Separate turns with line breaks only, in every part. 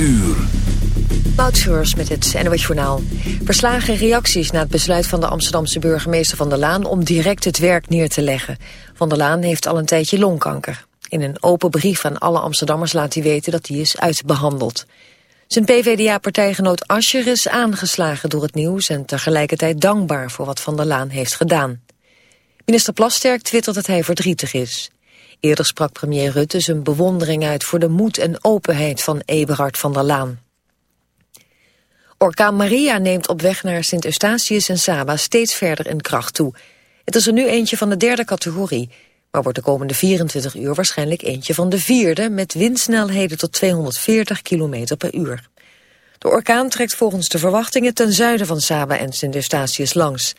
uur.
Met het NOS Journaal. Verslagen reacties na het besluit van de Amsterdamse burgemeester Van der Laan... om direct het werk neer te leggen. Van der Laan heeft al een tijdje longkanker. In een open brief aan alle Amsterdammers laat hij weten dat hij is uitbehandeld. Zijn PVDA-partijgenoot Ascher is aangeslagen door het nieuws... en tegelijkertijd dankbaar voor wat Van der Laan heeft gedaan. Minister Plasterk twittert dat hij verdrietig is. Eerder sprak premier Rutte zijn bewondering uit voor de moed en openheid van Eberhard van der Laan. Orkaan Maria neemt op weg naar Sint Eustatius en Saba steeds verder in kracht toe. Het is er nu eentje van de derde categorie, maar wordt de komende 24 uur waarschijnlijk eentje van de vierde met windsnelheden tot 240 km per uur. De orkaan trekt volgens de verwachtingen ten zuiden van Saba en Sint Eustatius langs.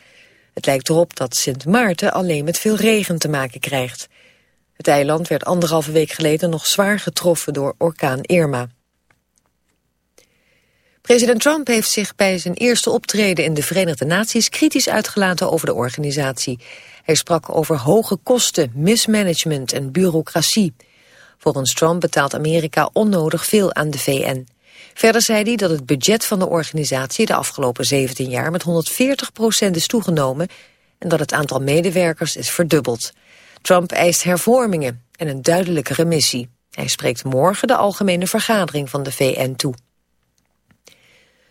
Het lijkt erop dat Sint Maarten alleen met veel regen te maken krijgt. Het eiland werd anderhalve week geleden nog zwaar getroffen door orkaan Irma. President Trump heeft zich bij zijn eerste optreden in de Verenigde Naties kritisch uitgelaten over de organisatie. Hij sprak over hoge kosten, mismanagement en bureaucratie. Volgens Trump betaalt Amerika onnodig veel aan de VN. Verder zei hij dat het budget van de organisatie de afgelopen 17 jaar met 140 procent is toegenomen en dat het aantal medewerkers is verdubbeld. Trump eist hervormingen en een duidelijkere missie. Hij spreekt morgen de algemene vergadering van de VN toe.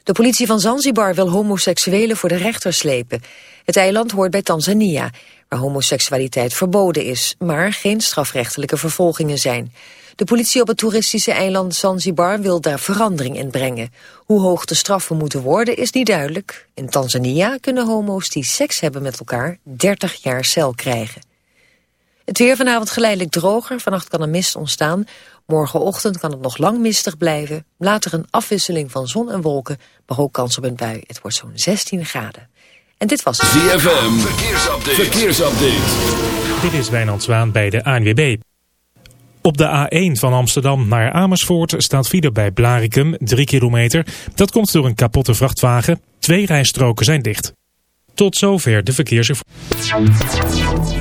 De politie van Zanzibar wil homoseksuelen voor de rechter slepen. Het eiland hoort bij Tanzania, waar homoseksualiteit verboden is, maar geen strafrechtelijke vervolgingen zijn. De politie op het toeristische eiland Zanzibar wil daar verandering in brengen. Hoe hoog de straffen moeten worden is niet duidelijk. In Tanzania kunnen homo's die seks hebben met elkaar 30 jaar cel krijgen. Het weer vanavond geleidelijk droger, vannacht kan er mist ontstaan. Morgenochtend kan het nog lang mistig blijven. Later een afwisseling van zon en wolken, maar ook kans op een bui. Het wordt zo'n 16 graden. En dit was
ZFM, verkeersupdate. verkeersupdate.
Dit is Wijnand Zwaan bij de ANWB. Op de A1 van Amsterdam naar Amersfoort staat file bij Blarikum, 3 kilometer. Dat komt door een kapotte vrachtwagen. Twee rijstroken zijn dicht. Tot zover de verkeersinformatie.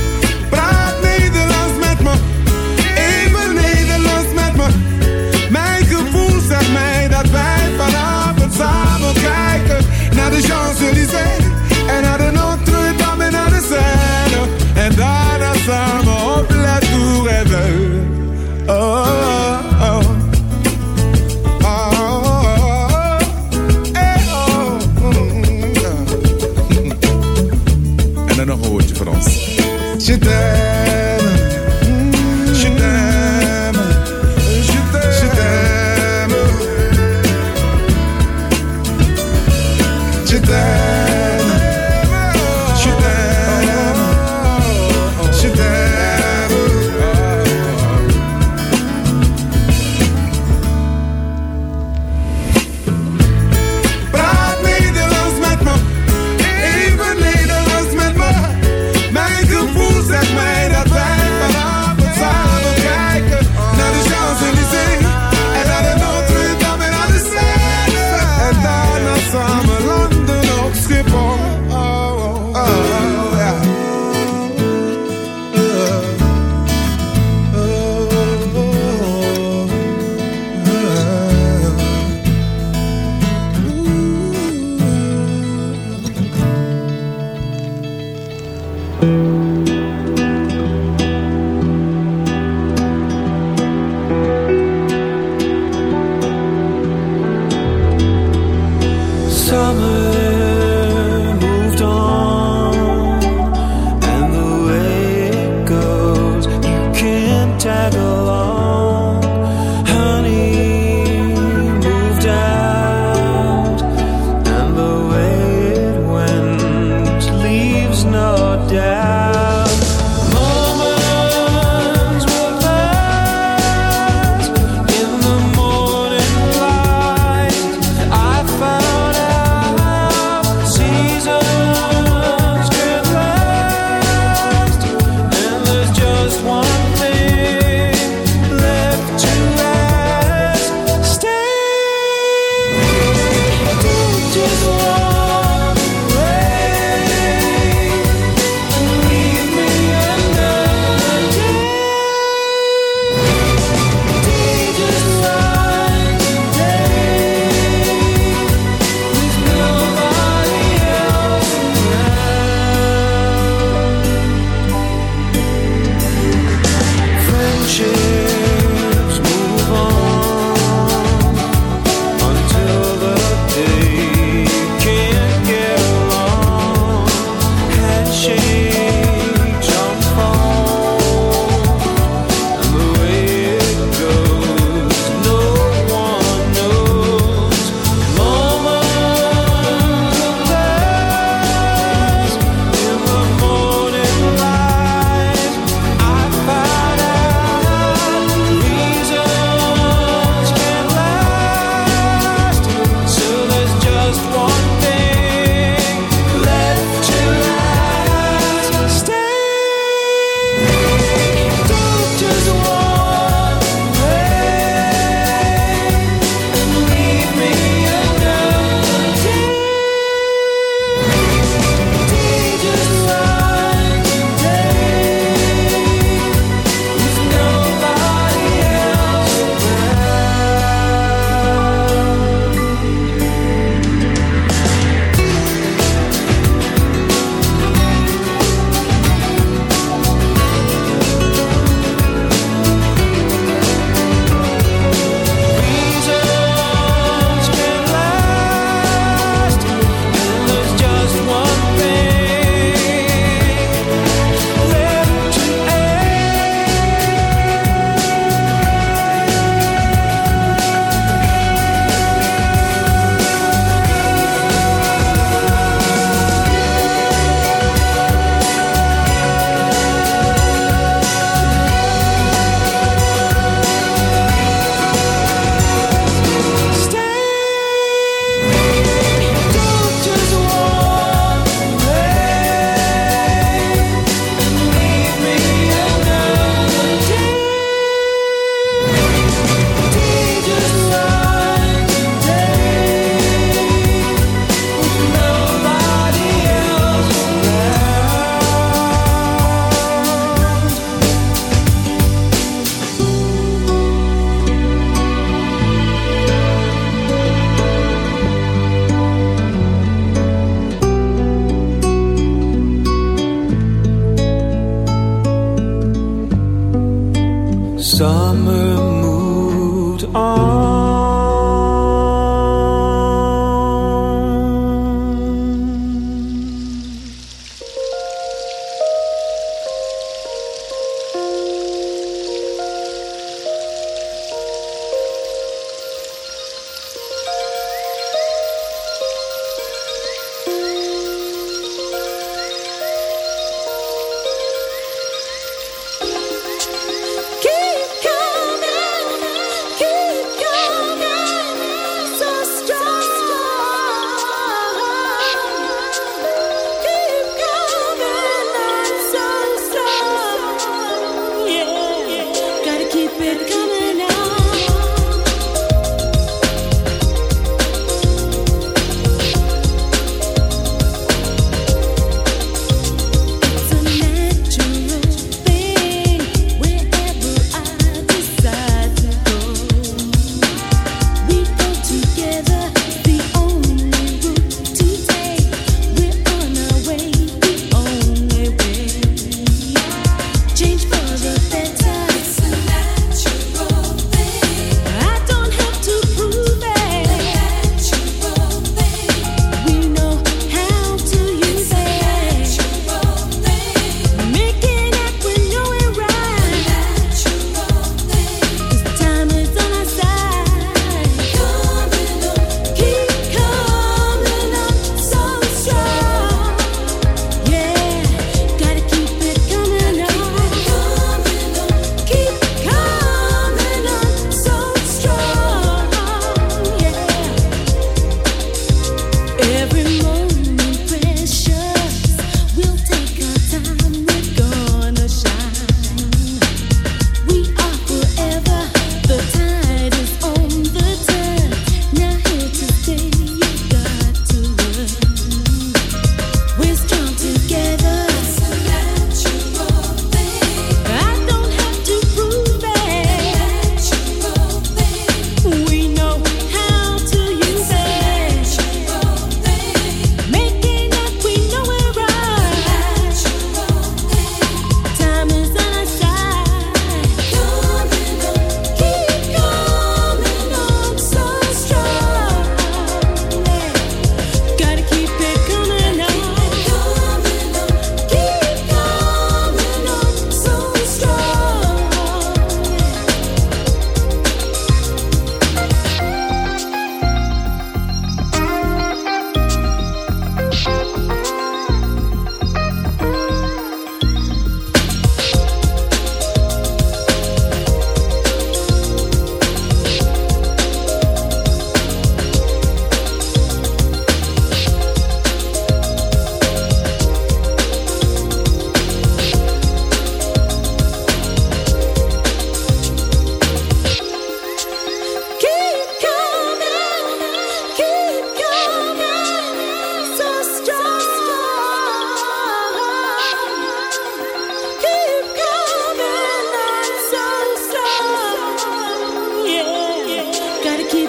sound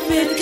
baby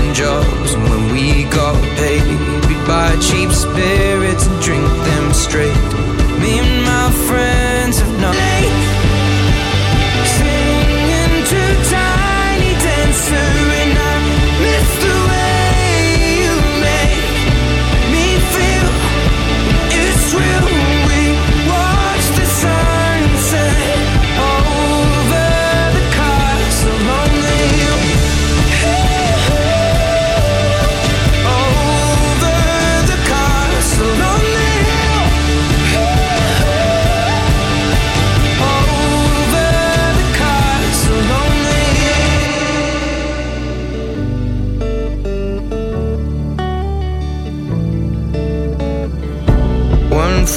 jobs and when we got paid we'd buy cheap spirits and drink them straight. Me and my friends have not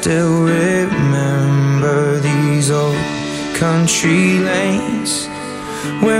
still remember these old country lanes when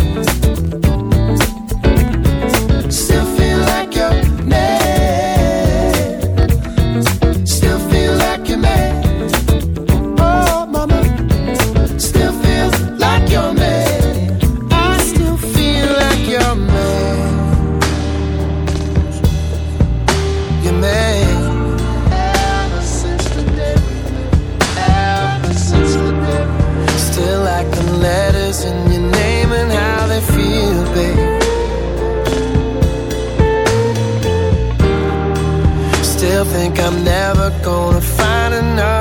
still think I'm never gonna
find enough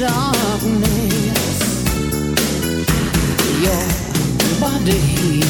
darkness. Your body.